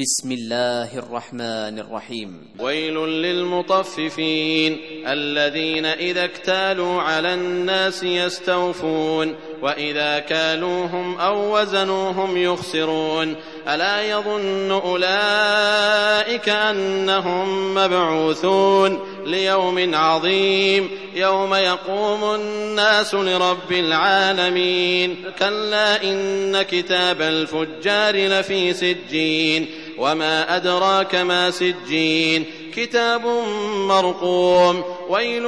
بسم الله الرحمن الرحيم. ويل للمطففين الذين إذا اكتالوا على الناس يستوفون وإذا كالوهم أو وزنوهم يخسرون. ألا يظن أولئك أنهم مبعوثون ليوم عظيم يوم يقوم الناس لرب العالمين. كلا إن كتاب الفجار لفي سجين. وما أدراك ما سجين. كتاب مرقوم. ويل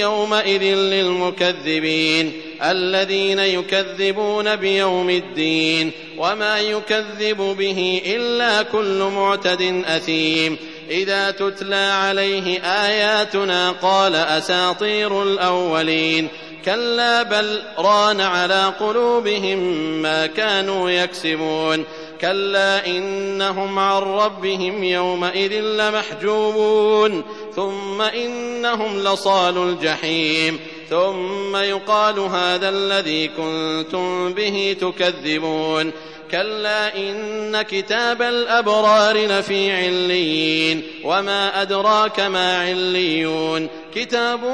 يومئذ للمكذبين. الذين يكذبون بيوم الدين. وما يكذب به إلا كل معتد أثيم. إذا تتلى عليه آياتنا قال أساطير الأولين. كلا بل ران على قلوبهم ما كانوا يكسبون. كلا إنهم عن ربهم يومئذ لمحجوبون ثم إنهم لصال الجحيم ثم يقال هذا الذي كنتم به تكذبون كلا إن كتاب الأبرار لفي عليين وما أدراك ما عليون كتاب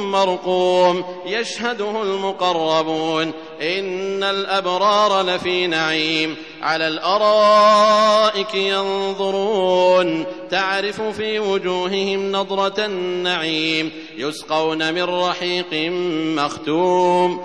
مرقوم يشهده المقربون إن الأبرار لفي نعيم على الأرائك ينظرون. تعرف في وجوههم نضرة النعيم يسقون من رحيق مختوم.